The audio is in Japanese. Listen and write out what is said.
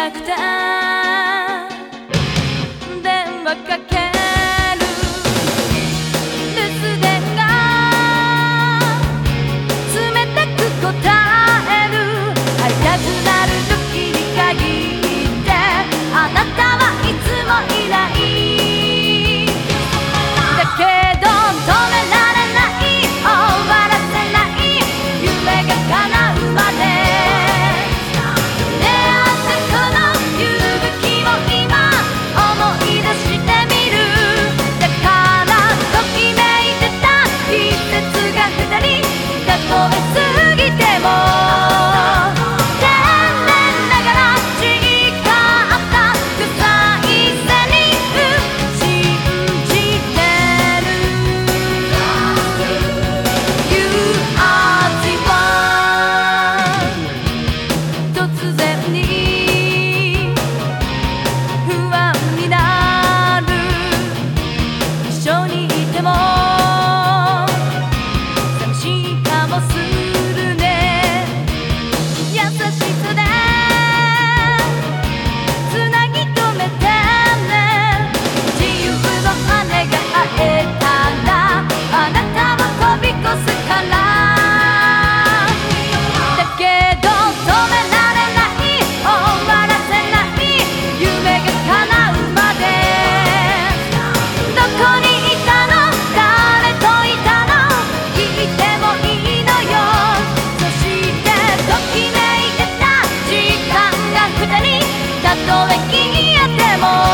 電話かける。熱守電が冷たく答える。会いたくなる時に限ってあなたはいつもいない。が二人。にあっても